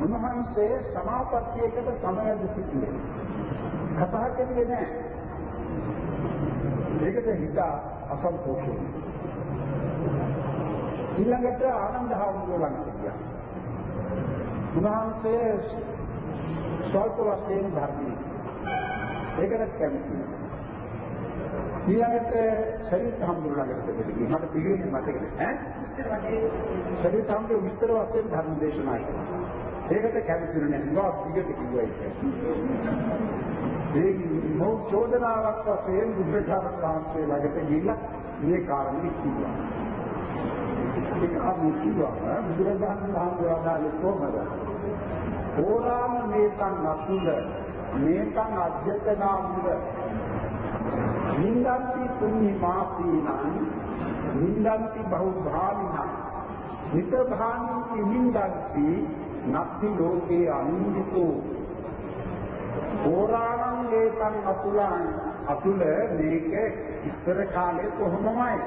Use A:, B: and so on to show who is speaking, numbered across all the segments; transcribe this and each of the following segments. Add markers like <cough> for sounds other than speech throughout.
A: උන්වහන්සේ සමාපත්තියකට සමවැද සිටියේ. කතා කරන්නේ නැහැ. ඒකට හිත අසන්තෝෂයි. ඊළඟට ආනන්ද හාමුදුරුවෝ ළඟට ගියා. උන්වහන්සේ ස්වල්ප වශයෙන් ධර්මයේ. ඒකට කැමති. ඊළඟට ශරීර හම්බුනා ළඟට ගිහින් මට පිළිවෙලින් මතක නැහැ ඈ ශරීර හම්බු විස්තර වශයෙන් ධර්ම දේශනා කළා ඒකට කැමති නැහැ මම පිළිගට කිව්වා ඒක ඒ මො චෝදනාවක් වශයෙන් බුද්ධඝාතක වහන්සේ ළඟට ගිහිල්ලා මේ කාරණේ කිව්වා. ඒක අපි කිව්වා. බුදුරජාණන් වහන්සේ වදාළේ කොහොමද? ඕරාම මේකන් අසුල මේකන් අධ්‍යතනාමුල නින්දන්ති පුඤ්ඤ මාසීනං නින්දන්ති බහුභාමිනං. විතභාමින්ති නින්දන්ති නත්ති ලෝකේ අනින්දිතෝ ඕරාණං ඒකං අතුලං අතුල මේක ඉස්සර කාලේ කොහොමමයි?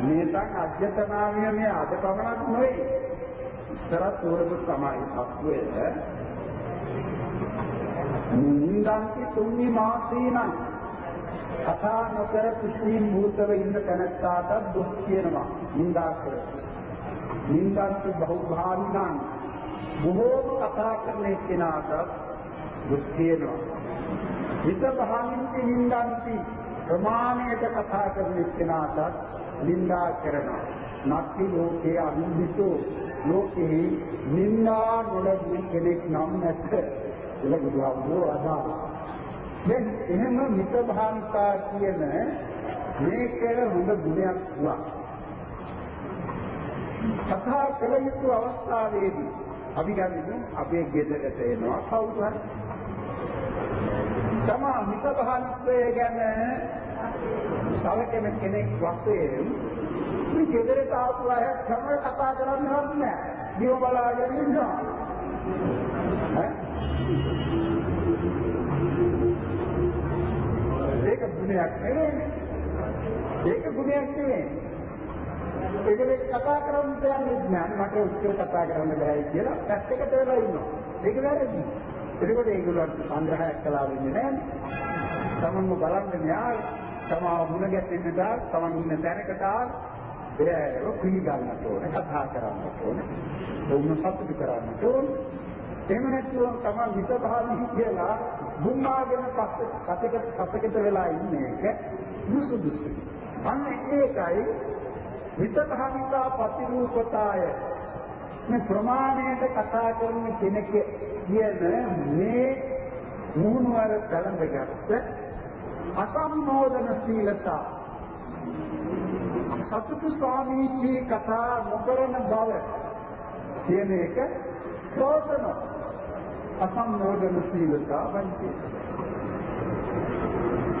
A: මේකන් අධ්‍යතනාවිය මේ අද පමණක් නෙවෙයි ඉස්සරත් උරදු තමයි සත්වය. නින්දන්ති පුඤ්ඤ මාසීනං. කතා නොකර කුසීන් භූතව ඉන්න තැනැත්තාට දුක් කියනවා. නින්දා කරනවා නින්දාන්ති බහුභාවිනං බොහෝම කතා කරන කෙනාට දුක් කියනවා හිත භාවින්ති නින්දාන්ති ප්‍රමාණයට කතා කරන කෙනාට නින්දා කරනවා. නැති ලෝකේ අනිදිතෝ ලෝකේ නින්දා නොලබන කෙනෙක් නම් නැත කියලා බුදුහාමුදුරුවෝ අදාළා දැන් එහෙම මිතභාන්තා කියන මේක හොඳ ගුණයක් වුණා. කතා කළ යුතු අවස්ථාවේදී අපි ගන්නේ අපේ ගෙදරට එනවා කවුරු හරි. තමා මිතභාන්තය ගැන සලකන කෙනෙක් වශයෙන් මේ ගෙදරට ආපු අය තමයි කතා කරන්නවත් නැහැ. දිව බලාගෙන ඉන්නවා. ඈ ඒක ගුණයක් නෙවෙයි. ඒක ගුණයක් නෙවෙයි. ඒකේ කතා කරන්න දෙයක් නෑ. මට උත්තර කතා කරන්න බැහැ කියලා පැත්තකට වෙලා ඉන්නවා. ඒක වැරදි. ඒකෝට ඒගොල්ලන්ට සංග්‍රහයක් කළා වෙන්නේ නෑනේ. තමන්ම බලන්න න්යාය තමා මුණ ගැටෙන්න දා තමන් ඉන්න තැනකට ආ ඒව පිළිගන්නට ඕනේ කතා කරන්නට ඕනේ. වුණ සතුටු කරන්නට ඕනේ. එහෙම නැත්නම් තමන් විතභාවී කියලා බුම්මාගෙන පස්සට පස්සකට වෙලා ඉන්නේ එක දුසුදුසු. අන්න ඒකයි විතභාවිතා ප්‍රතිරූපතාය මේ ප්‍රමාණයට කතා කරන කෙනෙක් කියන මේ මුහුණුවර කලඳගත්ත අසම්මෝදන සීලතා සතුටු ස්වාමීචි කතා නොකරන බව කියන එක ප්‍රෝසනවා අසම්මෝදන සීලතා වන්ති.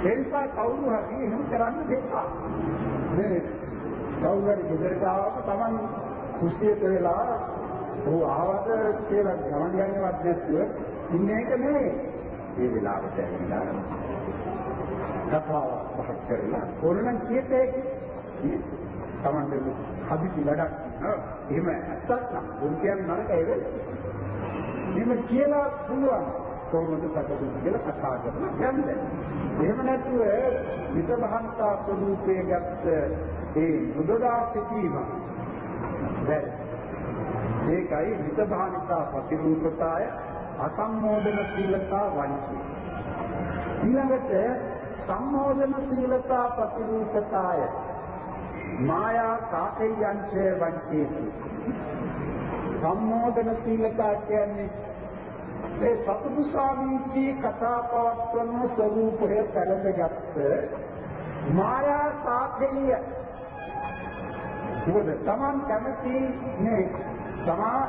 A: එනිසා කවුරු හරි එහෙම කරන්න දෙපා. මේ කවුරු හරි ගෙදරට ආවම Taman කුස්සියට වෙලා ඔහු ආවද කියලා ගමන් යන්නවත් නැතුව ඉන්න එක නෙවෙයි. මේ වෙලාවට ඇවිල්ලා කතාව පහක් කරලා ඕනනම් කීතේ Taman හදිසි වැඩක් එහෙම ඇත්තක් නම් උන් කියන්නේ නරකයි වෙන්නේ. එහෙම කියලා පුළුවන් කොහොමද සතුටු කියලා කතා කරලා යන්න. එහෙම නැතුව විතභාන්තා ස්වરૂපයේ ගත්ත ඒ බුදුදා සිටීම බැරි. ඒකයි විතභාන්තා ප්‍රතිරූපතාය අසම්මෝදන සීලතා වංචි. ඊළඟට සම්මෝදන සීලතා ප්‍රතිරූපතාය මායා කාකයන්චේ වංචේති. සම්මෝදන සීලතා කියන්නේ ඒ සතුටු ස්වාමීන්ගේ කතා පවත්වන ස්වરૂපය පැලඳගත්ත මායා සාධ්‍යය මොකද Taman කැමති මේ තමා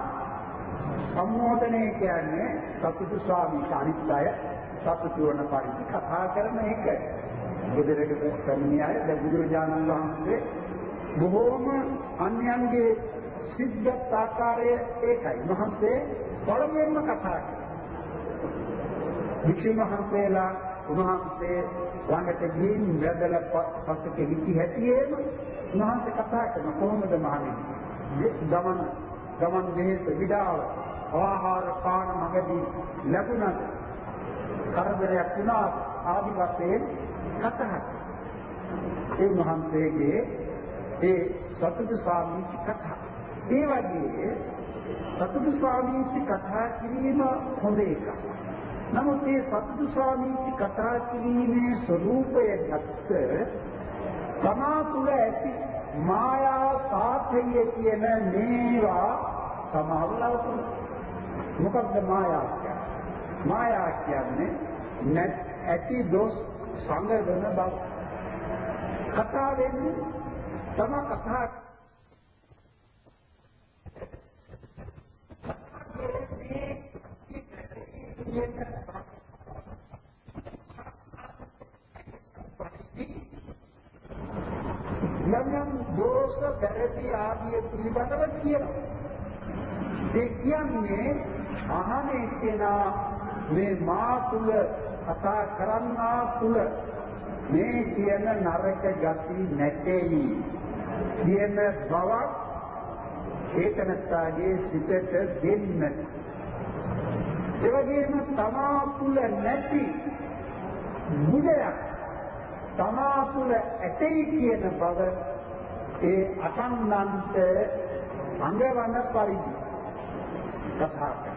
A: සම්මෝදනය කියන්නේ සතුටු ස්වාමීන් අනිත් අය සතුටු වන පරිදි කතා කරන එක. බුදුරජාණන් වහන්සේ දැන් බුදුරජාණන් වහන්සේ බොහෝම අන්‍යයන්ගේ සිද්ධාත් ආකාරය ඒකයි. මහන්සේ පළමුවෙන්ම කතා කරනවා. වික්ෂුන් වහන්සේලා උන්වහන්සේ ළඟට ගිහින් වැදලා පස්සට ගිහි හැටියේම උන්වහන්සේ කතා කරන කොහොමද මහණෙනි? ගමන ගමන් දෙහෙත් විඩාව ආහාර පාන මගදී ලැබුණත් කරදරයක් වුණා ආදි වශයෙන් කතා ඒ මහන්සේගේ ඒ සතුටු ස්වාමීන් කතා. ඒ වගේ සතුටු ස්වාමීන් කතා කිරීම හොඳ එකක්. නමුත් මේ සතුටු ස්වාමීන් කතා කිරීමේ ස්වરૂපය ගත්ත තමා තුළ ඇති මායා සාත්‍යය කියන මේවා සමාවලවතුන මොකක්ද මායා කියන්නේ? මායා කියන්නේ නැත් ඇති දොස් සංගවන බව. කතා වෙන්නේ තම කතා යම් යම් දෝෂ වැරදි ආදී පිළිබඳව කියනවා. ඒ කියන්නේ අහන්නේ කෙනා මේ මා තුල කතා කරන්නා තුල මේ කියන නරක ගති නැtei කියන බවක් ඒතනස්ථාගේ සිතට දෙන්න. ඒ වගේම තමා තුල නැති මුදයක් තමා තුළ ඇතයි කියන බව ඒ අසන්නන්ට අඟවන පරිදි කතා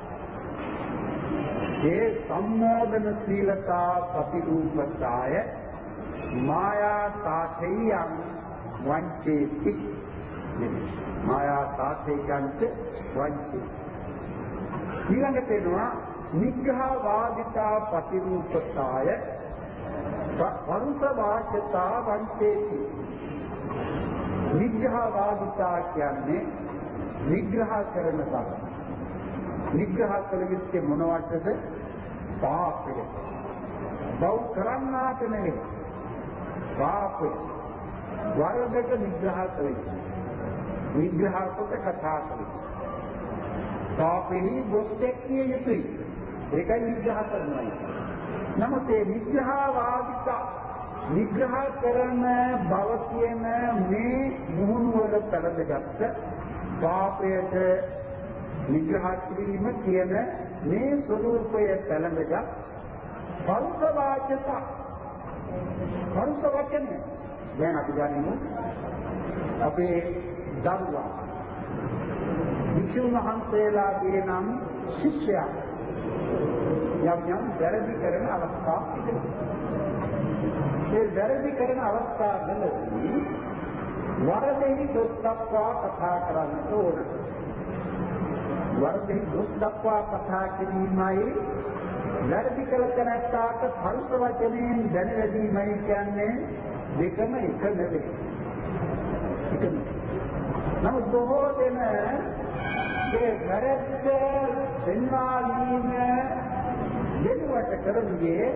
A: ඒ සම්මෝධන සීලතා ප්‍රතිරූපතාය මායා තාඨේයං වංචේති. මායා තාඨේයන්ට වංචේ. ඊළඟට එනවා නිග්‍රහ වාදිතා ප්‍රතිරූපතාය වරුස වාචතා. වංචේති නිග්‍රහ වාදිතා කියන්නේ නිග්‍රහ කරන බව. නිග්‍රහ කළ යුත්තේ මොනවටද පාපය. බව කරන්නාට නෙවෙයි. පාපය. වරදක නිග්‍රහ කළේ නිග්‍රහ කොට කතා කළේ පාපෙහි දොස්තෙක් කිය යුතුයි. ඒකයි නිග්‍රහ කරනවා. නමුත් මේ නිග්‍රහ වාදිත නිග්‍රහ කරන බව කියන මේ මුහුණුවර පළදගත්ත පාපයට නිග්‍රහ කිරීම කියන මේ ස්වરૂපය පළඳගත් පරුස වාචක පරුස වචන දැන් අපි ගනිමු අපේ දරුවා වික්ෂුන් වහන්සේලාගේ නම් ශිෂ්‍යයා යම් යම් වැරදි කරන අවස්ථා තිබෙනවා. ඒ වැරදි කරන අවස්ථාවලදී වරදෙහි දොස් දක්වා කතා කරන්න ඕන. වරදෙහි දොස් දක්වා කතා කිරීමයි වැරදි කළ තැනට පරුස වචනයෙන් දැනවැදීමයි කියන්නේ දෙකම එක නෙවෙයි. එකම. නමුත් බොහෝ දෙනා ඒ වැරද්ද පෙන්වාලීම දෙනුවට කරන්නේ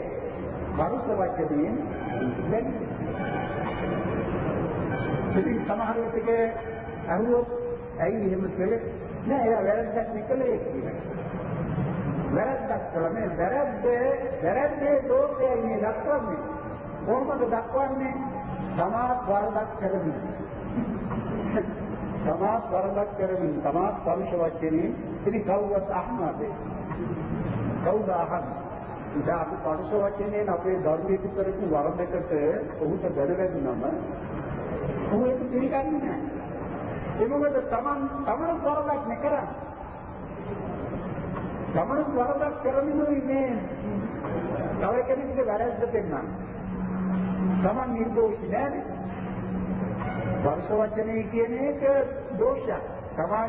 A: වරුස වචනයෙන් දැන් ඉතින් සමහර විටක අහුවොත් ඇයි එහෙම කළේ නෑ එයා වැරද්දක් නෙකලේ කියලා. වැරද්දක් කළේ වැරද්ද වැරද්දේ දෝෂයයි මේ දක්වන්නේ. කොහොමද දක්වන්නේ? සමාත් වරදක් කරමින්. සමාත් වරදක් කරමින් සමාත් පරුෂ වචනේ ඉතින් කවුවත් අහන්නද? කවුද අහන්නේ? ඉතින් අපි පරුෂ වචනයෙන් අපේ ධර්මයේ කරපු වරදකට ඔහුට දැනගැදුනම ඔහු ඒක පිළිගන්නේ නැහැ. ඒ මොකද Taman Taman වරදක් නැකරන්නේ. Taman වරදක් කරමිනුයි මේ තව කෙනෙකුට වැරද්ද පෙන්නන්නේ. Taman නිර්දෝෂී නෑනේ. වර්ෂ වචනේ කියන එක දෝෂයක්. තමයි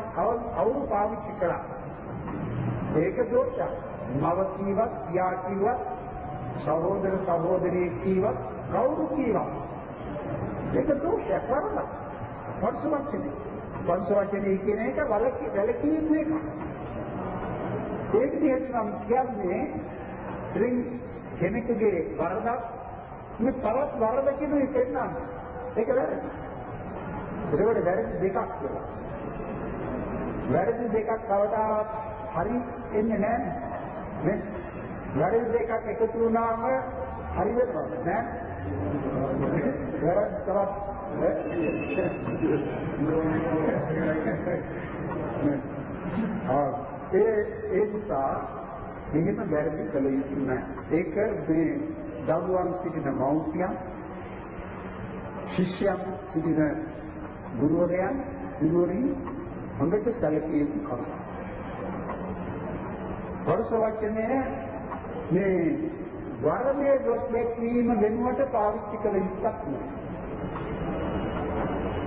A: අවුරු පාවිච්චි කළා. ඒක දෝෂයක්. මව කීවත්, පියා කීවත්, සහෝදර සහෝදරිය කීවත්, කවුරු කීවත්. ඒක දෝෂයක් වරදක්. වර්ෂ වචනේ. වර්ෂ වචනේ කියන එක වලකි වැලකීම් එක. ඒක විදිහට නම් කියන්නේ ඉතින් කෙනෙකුගේ වරදක් මේ තවත් වරදකින් පෙන්නන්නේ. ඒක වැරදි. ඒකට වැරදි දෙකක් කියලා. වැරදි දෙකක් කවදාවත් හරි එන්නේ නැහැ. නේ? වැරදි දෙකක් එකතු වුණාම හරි වෙනවා නෑ? වැරදි තවත් ආ <laughs> ඒ ඒ නිසා එහෙම වැරදි කළ යුතු නැහැ. ඒක මේ දරුවන් සිටින මව්පියන් ශිෂ්‍යයන් සිටින ගුරුවරයන් ගුරුවරින් හොඳට සැලකිය යුතු කරුණක්. වර්ෂ වචනේ මේ වර්ණයේ දොස් දැක්වීම වෙනුවට පාවිච්චි කළ යුත්තක් නෙවෙයි.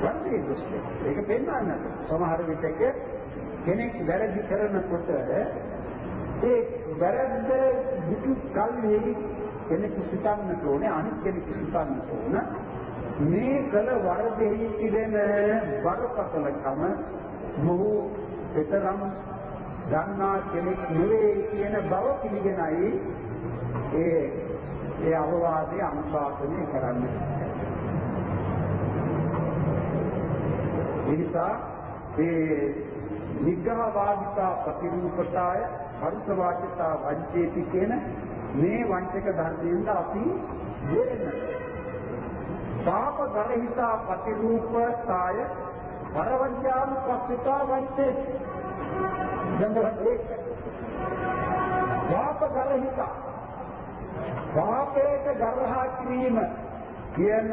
A: වර්ණයේ දොස් ඒක පෙන්වන්න. සමහර විටක කෙනෙක් වැරදි කරනකොට ඒ වැරද්ද දුටු කල්හි කෙනෙකු සිතන්නට ඕනේ අනිත් කෙනෙකු සිතන්නට ඕන මේ කළ වරදෙහි තිබෙන බරපතලකම මොහු පිටරම් දන්නා කෙනෙක් නෙවෙයි කියන බව පිළිගෙනයි ඒ ඒ අවවාදයේ අනුශාසනය කරන්නේ. නිසා ඒ නිග්‍රහ වාදිතා ප්‍රතිරූපතාය හර්ෂ වාචිතා වංචේති කියන මේ වංචක ධර්මයෙන් අපි දෙරෙන්න. පාප ගරහිතා ප්‍රතිරූපතාය පරවංචාම පස්සිතා වංචේති. ගන්ධවත් ඒක. පාප ගරහිතා පාපයට ගරහා කිරීම කියන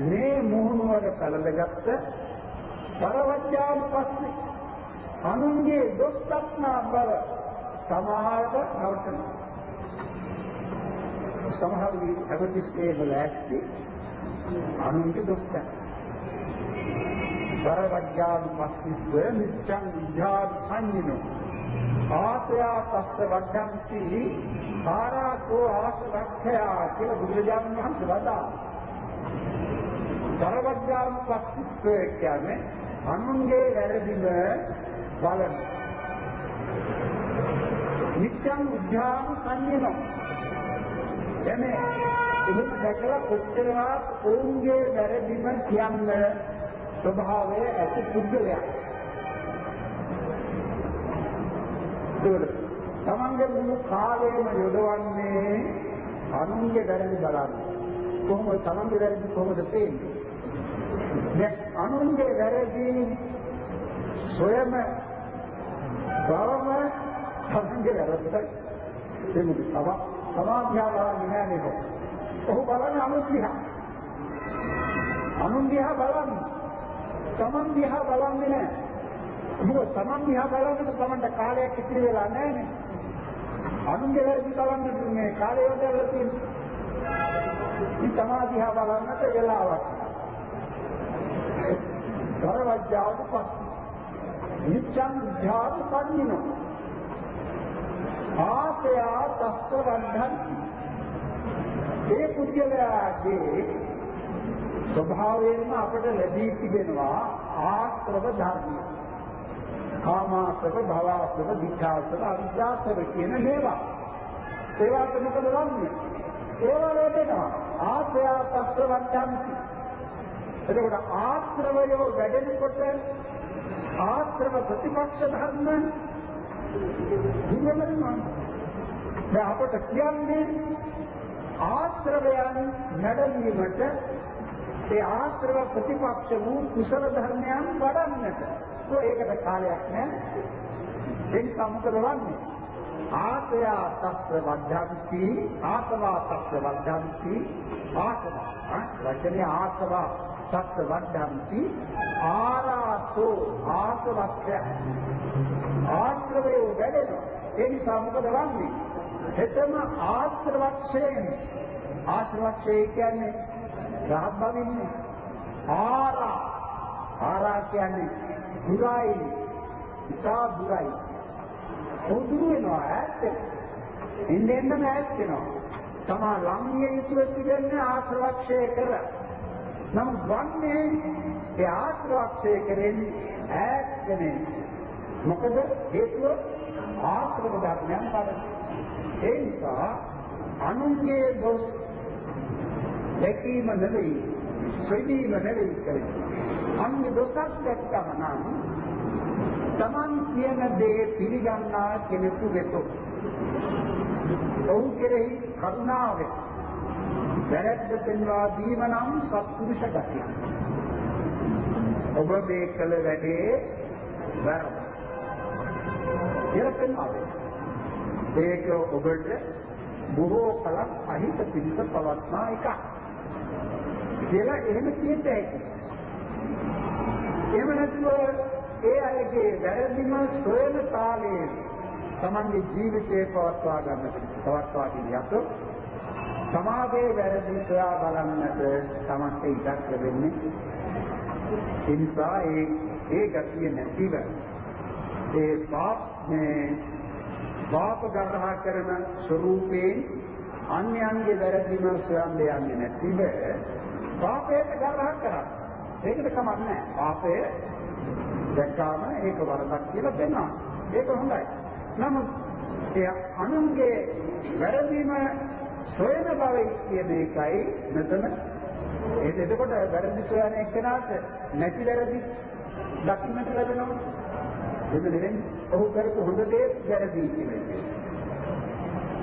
A: මේ මුහුණුවර කලඳගත්ත පරවංචාම පස්සේ අනුන්ගේ දොස් දක්නා බව සමාහයට නවතන සමහර විටකටිස්කේ බලැස්ති අනුන්ගේ දොස් දක්න. පරවංචාම පස්සේ නිච්ඡං විඥාන සංනිනෝ ආසයා තස්ස වඩ්ඩන්ති සාරාකෝ ආසවක්ඛයා කියලා බුදුරජාණන් වහන්සේ වදා. පරවඥාන් පස්සිත්වය කියන්නේ අනුන්ගේ වැරදිම බලන. නිත්‍යං උද්ධාන සංයම. එමේ එහෙම දැකලා කොච්චරවත් ඔවුන්ගේ වැරදිම කියන්න ස්වභාවය ඇති පුද්ගලයා. ඒකට තමන්ගේ මුළු කාලයම යොදවන්නේ අනුන්ගේ වැරදි බලන්න. කොහොමද තමන්ගේ වැරදි කොහොමද පේන්නේ? දැන් අනුන්ගේ වැරදි සොයම බවම තමන්ගේ වැරද්ද දෙමුද තව සමාධියා බලන්නේ නැහැ නේද? ඔහු බලන්නේ අනුන් දිහා. අනුන් දිහා බලන්නේ. තමන් දිහා බලන්නේ නැහැ. මොකද තමන් දිහා බලනකොට තමන්ට කාලයක් ඉතිරි වෙලා නැහැ නේ. අනුන්ගේ වැරදි බලන්න මේ කාලය යොදලා තියෙන්නේ. මේ සමාධිය බලන්නට වෙලාවක්. කරවජ්ජාවට පස්සේ නිච්ඡං ධ්‍යාන පඤ්ඤිනෝ ආසයා තස්ස වන්ධන් ඒ පුද්ගලයාගේ ස්වභාවයෙන්ම අපට ලැබී තිබෙනවා ආශ්‍රව ධර්ම. කාමාශ්‍රව, භවශ්‍රව, විචාශ්‍රව, අවිචාශ්‍රව කියන මේවා. ඒවාට මොකද වන්නේ? ඒවා ලැබෙනවා. ආශ්‍රයා තස්ස වන්ධන්ති එතකොට ආශ්‍රවයෝ වැඩෙනකොට ආශ්‍රව ප්‍රතිපක්ෂ ධර්ම දුර්වලනවා. දැන් අපට කියන්නේ ආශ්‍රවයන් නැඩවීමට ඒ ආශ්‍රව ප්‍රතිපක්ෂ වූ කුසල ධර්මයන් වඩන්නට. ඒකට කාලයක් නැහැ. ඒ නිසා මොකද වන්නේ? ආසයා තස්ස වද්ධන්ති ආසවා තස්ස වද්ධන්ති ආසවා වචනේ ආසවා තස්ස වද්ධන්ති ආරාසෝ ආසවක්ඛය. ආශ්‍රවයේ වැඩෙනවා. ඒ නිසා මොකද වන්නේ? හෙතම ආශ්‍රවක්ෂයෙන්. ආශ්‍රවක්ෂය කියන්නේ රහත් බවින්නේ ආරා. ආරා කියන්නේ දුරයි. ඉතා දුරයි. උදුරු වෙනවා ඈත් ඉන්නෙන්න ඈත් වෙනවා. තමා ළඟිය යුතුව තිබෙන්නේ ආශ්‍රවක්ෂය කර. නම් වන්නේ ඒ ආශ්‍රවක්ෂය කරෙන්නේ ඈත් වෙන්නේ මොකද හේතුව? ආශ්‍රව ධර්මයන් බව ඒ නිසා අනුන්ගේ දොස් දැකීම නෙවෙයි ප්‍රදීම නෙවෙයි කරන්නේ අනුන්ගේ දොසක් දැක්කම නම් Taman කියන දේ පිළිගන්නා කෙනෙකු වෙතොත් ඔහු කෙරෙහි කරුණාවෙන් වැරැද්ද පෙන්වා දීම නම් සත්පුරුෂ ගතිය. ඔබ මේ කළ වැඩේ වැරදි. කියලා පෙන්වනවා. ඒක ඔබට බොහෝ කලක් අහිත පිළිස පවත්නා එකක්. කියලා එහෙම කියන්න හැකියි. එහෙම නැතුව ඒ අයගේ වැරදිම සොයන කාලයේ තමන්ගේ ජීවිතේ පවත්වා ගන්නට පවත්වා ගියත් සමාජයේ වැරදි සොයා බලන්නට තමන්ට ඉඩක් ලැබෙන්නේ. ඒ නිසා ඒ ඒ ගතිය නැතිව ඒ පාප මේ පාප ග්‍රහ කරන ස්වરૂපයෙන් අන්‍යයන්ගේ වැරදිම සොයන්න යන්නේ නැතිව පාපයට ග්‍රහ කරා. ඒකට කමක් නැහැ. පාපය දැක්කාම ඒක වරදක් කියලා දෙනවා. ඒක හොඳයි. නමුත් ඒ අනුන්ගේ වැරදීම සොයන බවයි කියන එකයි මෙතන. ඒක එතකොට වැරදි සොයන එක්කනට නැති වැරදි දක්නට ලැබෙනවා. එන්න නෙවෙයි. ඔහු කරපු හොඳ දේ වැරදි කියන්නේ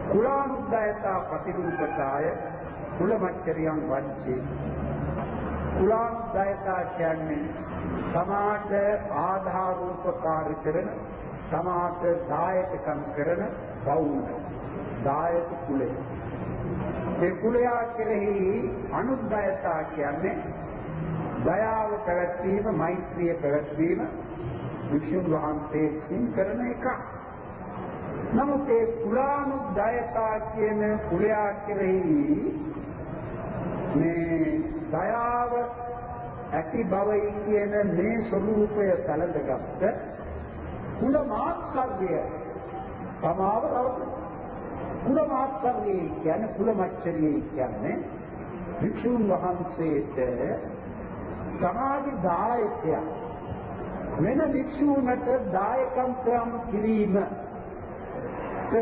A: කුලානුද්යතා ප්‍රතිરૂපතාය කුලමච්චරියන් වංචේ කුලානුද්යතා කියන්නේ සමාජ ආධාරූපකාර කරන සමාජ දායකකම් කරන බෞද්ධ. දායක කුලය. ඒ කුලයා කෙරෙහි අනුද්යතා කියන්නේ දයාව පැවැත්වීම මෛත්‍රිය පැවැත්වීම වික්ෂුන් වහන්සේ සින් කරන එක. නමුත් ඒ කුලානුද්යතා කියන කුලයා කෙරෙහි මේ දයාව ඇති බවයි කියන මේ ස්වરૂපය සැලඳගත්ත කුල මාත්කර්ය සමාව රවටන කුල මාත්කර්ය කියන්නේ කුල මච්චරිය කියන්නේ වික්ෂුන් වහන්සේට සමාජ දායකයා. වෙන වික්ෂුන්ට දායකම් කිරීම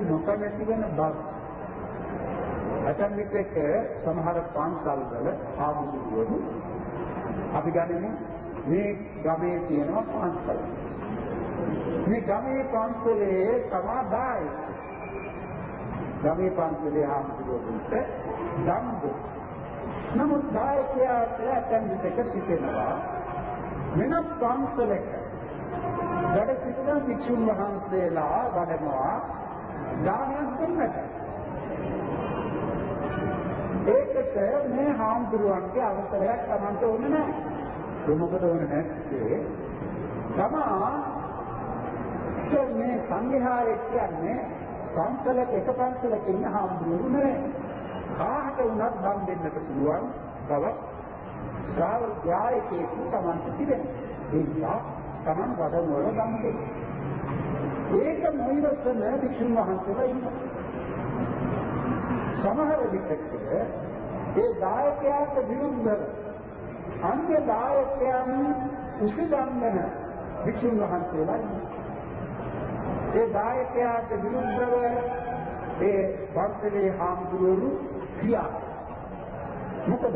A: නොකමැති වෙන බව. ඇතන් විටක සමහර පන්සල්වල ආමුදුවරු අපි ගනිමු. මේ ගමේ තියෙනවා පන්සල. මේ ගමේ පන්සලේ සමාදායි ගමේ පන්සලේ ආමුදුවරුන්ට දම් දෙන්න නමුත් දායකයාට ඇතන් විටක සිටිනවා වෙනත් පන්සලක වැඩ සිටින වික්ෂුන් වහන්සේලා වඩනවා දානයක් දෙන්නට. ඒකට මේ හාමුදුරුවන්ගේ අවසරයක් Tamanට ඕනේ නැහැ. මොකද ඕනේ නැත්තේ? තමා මේ සංඝයාරය කියන්නේ පන්සලක එක පන්සලක ඉන්න හාමුදුරුවෝ නෙවෙයි. කාහට වුණත් දන් දෙන්නට පුළුවන් බව ශ්‍රාවකයායකේ තමන්ට තිබෙනවා. ඒ නිසා තමන් වඩන වල දන් දෙන්න. ඒක නොඉවසන වික්ෂුන් වහන්සේලා ඉන්නවා. සමහර විටක ඒ දායකයාට විරුද්ධව අන්‍ය දායකයන් උසිදම්මන වික්ෂුන් වහන්සේලා ඒ දායකයාට විරුද්ධව ඒ වර්තනේ හාමුදුරුවෝ ක්‍රියා මොකද?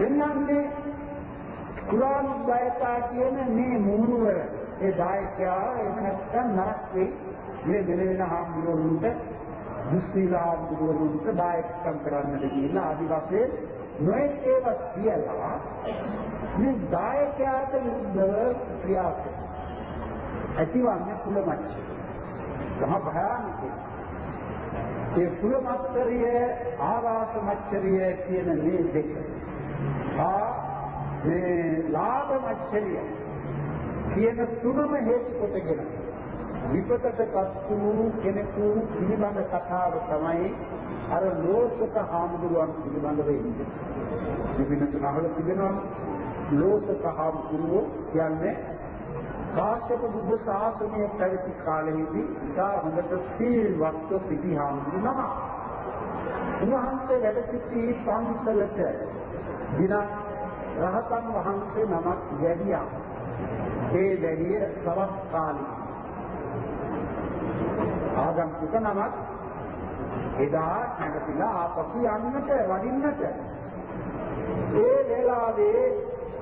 A: එන්නන්නේ කුලානුද්යතා කියන මේ මූණුවර ඒ දායකයා එහෙම නැත්නම් නරක වෙයි. මේ වෙන වෙන හාමුදුරුවන්ට මුස්ලිලාන්තුරුවන්ට දායකකම් කරන්නට කියලා ආදි වශයෙන් නොයෙක් ඒවා කියලා මේ දායකයාට විරුද්ධව ක්‍රියා කරනවා. ඇතිවන්නේ කුලමච්ච. මහ භයානකයි. ඒ කුලමච්චරිය ආවාස මච්චරිය කියන මේ දෙක. ආ මේ ලාභ මච්චරිය කියන තුනම හේතු කොටගෙන විපතටපත් වූ කෙනෙකු පිළිබඳ කතාව තමයි අර ලෝකක හාමුදුරුවන් පිළිබඳව ඉන්නේ. විවිධ තුනහල තිබෙනවා. ලෝකක හාමුදුරුවෝ කියන්නේ කාශ්‍යප බුද්ධ ශාසනය පැවති කාලයේදී ඉතා හොඳට සීල්වත් සිටි හාමුදුරු නම. උන්වහන්සේ වැඩ සිටි පන්සලට දින රහතන් වහන්සේ නමක් වැඩියා. ඒ වැඩිය සවස් කාලේ. ආගන්තුක නමක් එදා නැගතිලා ආපසු යන්නට වඩින්නට ඒ වෙලාවේ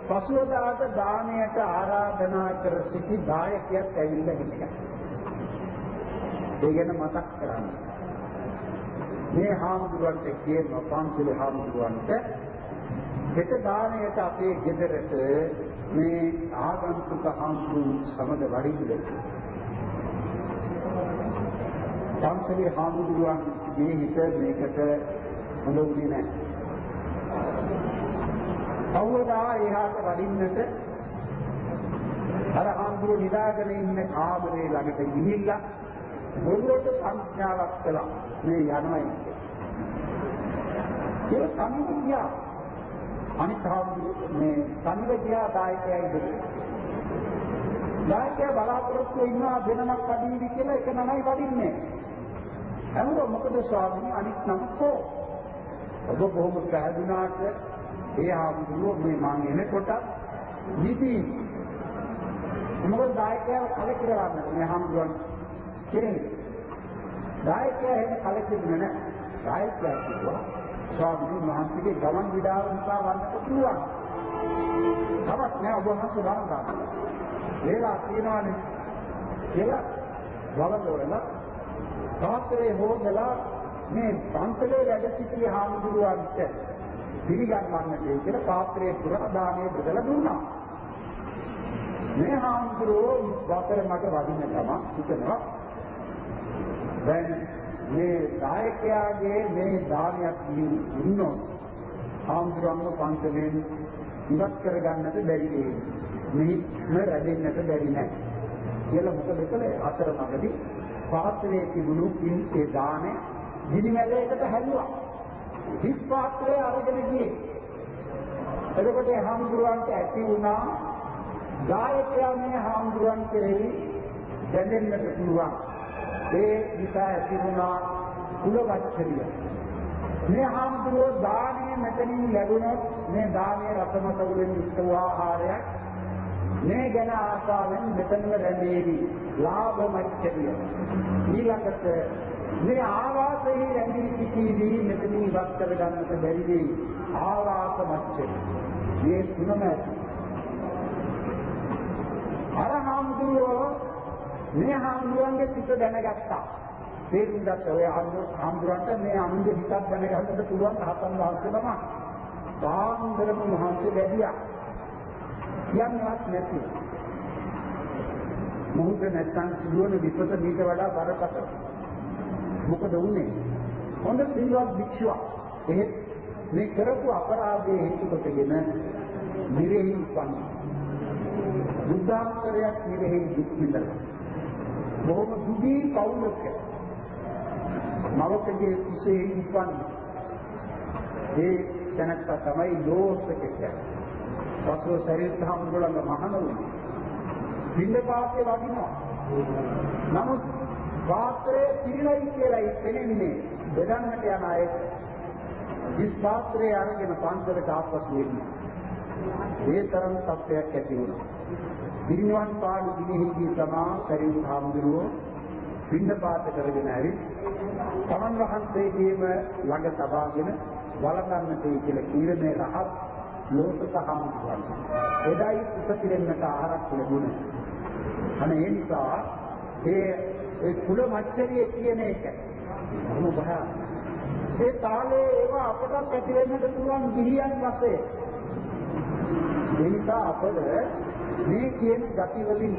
A: පසුවදාට දානයට ආරාධනා කර සිටි දායකයෙක් ඇවිල්ලා හිටියා. ඒ ගැන මතක් කරන්න. මේ හාමුදුරුවන්ට කියන පන්සල හාමුදුරුවන්ට හෙට දානයට අපේ ගෙදරට මේ ආගන්තුක හාමුදුරුවෝ සමග වඩින්න පන්සලේ හාමුදුරුවන්ගේ හිත මේකට හොඳ වුණේ නැහැ. කවුරුදා එහාට වඩින්නට අර හාමුදුරුවෝ නිදාගෙන ඉන්න කාමරේ ළඟට ගිහිල්ලා මොළුවට සංඥාවක් කළා. මේ යනවායි ඒ සංඥා අනිත් හාමුදුරුවෝ මේ සංගතියා දායකයයි දෙන්නේ දායකයා බලාපොරොත්තු ඉන්නවා වෙනමක් වඩින්න කියලා එක නමයි වඩින්නේ. අහුව මොකද ස්වාමීනි? අනිත් නම් කෝ? ඔබ බොහොම පැහැදුනාට ඒ ආමුදුව මේ මං එනකොට නිදි මොකද දායකයව කලකිරවන්න මේ හම්දුවන් කෙරෙහි. දායකයා එහෙම කලකිරුනේ නැහැ. දායකයා කිව්වා ස්වාමීන් වහන්සේගේ ගමන් විඩාව නිසා වන්නට පුළුවන්. තමක් නෑ ඔබ වහන්සේ වරන් ගන්න ඒලා තියනවානේ. කියලා වලවල තාත්‍රේ හොදලා මේ පන්සලේ වැඩ සිටි හාමුදුරුවන්ට පිළිගන්නන්නට කියලා පාත්‍රයේ පුරා දාණය බෙදලා දුන්නා. මේ හාමුදුරුවෝ වතර මට වදින්න ගම හිතනවා. දැන් මේ දායකයාගේ මේ දානයක් දුන්නොත් හාමුදුරුවන්ව පන්සලෙන් ඉවත් කරගන්නට බැරි වෙයි. මෙහිම රැඳෙන්නට බැරි නැහැ. කියලා මොකද කළේ අතරමඟදී පාත්‍රයේ තිබුණු ඒ දානේ ගිනිමැලයකට හැලුවා. හිස් පාත්‍රය අරගෙන ගියේ. එතකොට හාමුදුරුවන්ට ඇති වුණා ගායකයා මේ හාමුදුරුවන් කෙරෙහි දැනෙන්නට පුළුවන්. ඒ නිසා ඇති වුණා කුලවච්චරිය. මේ හාමුදුරුවෝ දානීය මෙතනින් ලැබුණොත් මේ දානීය රසමත වලින් යුක්ත වූ ආහාරයක් මේ ගැන ආසාවෙන් මෙතනම රැඳේවි. ලාභ මච්චරිය. ඊළඟට මේ ආවාසයේ රැඳී සිටීදී මෙතනින් ඉවත් කර ගන්නට බැරි වෙයි. ආවාස මච්චේ. මේ තුනම අරහාමුදුරුවෝ මේ හාමුදුරන්ගේ සිත දැනගත්තා. තේරුම් ගත්ත ඔය හාමුදුරන්ට මේ අමුගේ හිතක් දැනගන්නට පුළුවන් රහතන් වහන්සේලම සාන්දරම මහන්සිය ලැබියා. යන්නවත් නැති. මොහොත නැත්තම් සිදුවන විපත මීට වඩා බරපතල. මොකද වුනේ? හොඳ සිල්වත් භික්ෂුවක්. එහෙත් මේ කරපු අපරාධයේ හේතු කොටගෙන නිරෙහි උපන්නා. බුද්ධාස්තරයක් නිරෙහි දුක් විඳලා. බොහොම දුදී පවුලක. මවකගේ කුසේ උපන්. ඒ තැනත්තා තමයි දෝෂක කියන්නේ. පස්ව ශරීර සම්බුලංග මහණ වුණා. පින්න පාපේ වදිනවා. නමුත් පාත්‍රයේ පිරිලයි කියලායි පෙනෙන්නේ බෙදන්නට යන අය ඉස් පාත්‍රයේ අරගෙන පන්සලට ආපසු එන්නේ. ඒ තරම් තත්ත්වයක් ඇති වුණා. පිරිනිවන් පාන දිනෙහිදී තමා සරියු හාමුදුරුවෝ පින්න පාත කරගෙන ඇවිත් තමන් වහන්සේගේම ළඟ තබාගෙන වළඳන්නට කියලා කීරමේ රහත් ලෝකක හාමුදුරුවෝ. එදයි උපතිරෙන්නට ආහාරක් ලැබුණේ. අනේ ඒ නිසා ඒ ඒ කුල මච්චරිය කියන එක මොන බහ. ඒ තාලේ ඒවා අපට ඇති වෙන්නට පුළුවන් ගිහියන් වශයෙන්. ඒ නිසා අපද මේ කියන gati වලින්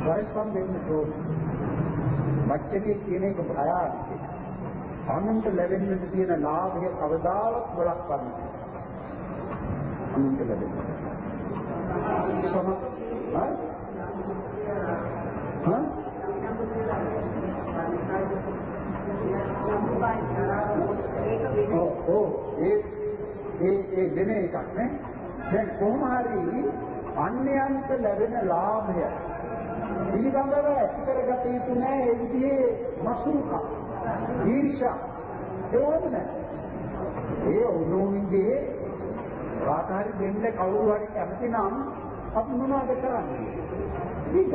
A: පරිස්සම් වෙන්න ඕනේ. මච්චරිය කියන එක භයානකයි. අනුන්ට ලැබෙන්නට තියෙන ලාභය කවදාවත් බලක්වන්න අනුන්ට ඔව් ඒ ඒ ඒ වෙන එකක් නේ. දැන් කොහොම හරි අන්‍යයන්ට ලැබෙන ලාභය පිළිබඳව ඇති කරගත යුතු නෑ ඒ විදිහේ මසුරුකම් ඊර්ෂ්‍යා. ඒක නෑ. ඒ උනෝනින්ගේ කාටහරි දෙන්න කවුරු හරි කැමති නම් අපි මොනවද කරන්නේ ඒක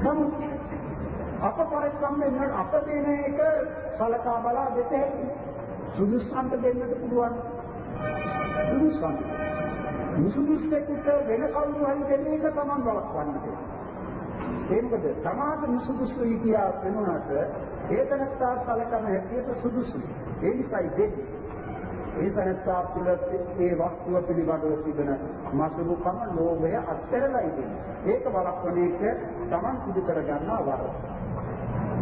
A: නමුත් අප පරිස්සම් වෙන්න අප දෙන එක සලකා බලා දෙත හැකි. සුදුස්සන්ට දෙන්නට පුළුවන්. සුදුස්සන්. මුසුදුස්සෙකුට වෙන කවුරු හරි දෙන එක Taman බලස්වන්නට. ඒ මොකද සමාජ මුසුදුස්සුයි කියා වෙනුනට ඒතනස්සා සලකන හැටියට සුදුසුයි. ඒ නිසායි දෙන්නේ. ඒ තනස්සා තුළ ඒ වස්තුව පිළිබඳව තිබෙන මසුරුකම ලෝභය අත්හැරලා ඉන්නේ. ඒක බලක්වන එක Taman සිදු කර ගන්නා වරද.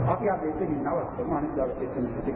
A: අපි අද එතනින් නවත්තමු අනිත් දවසේ එතන සිට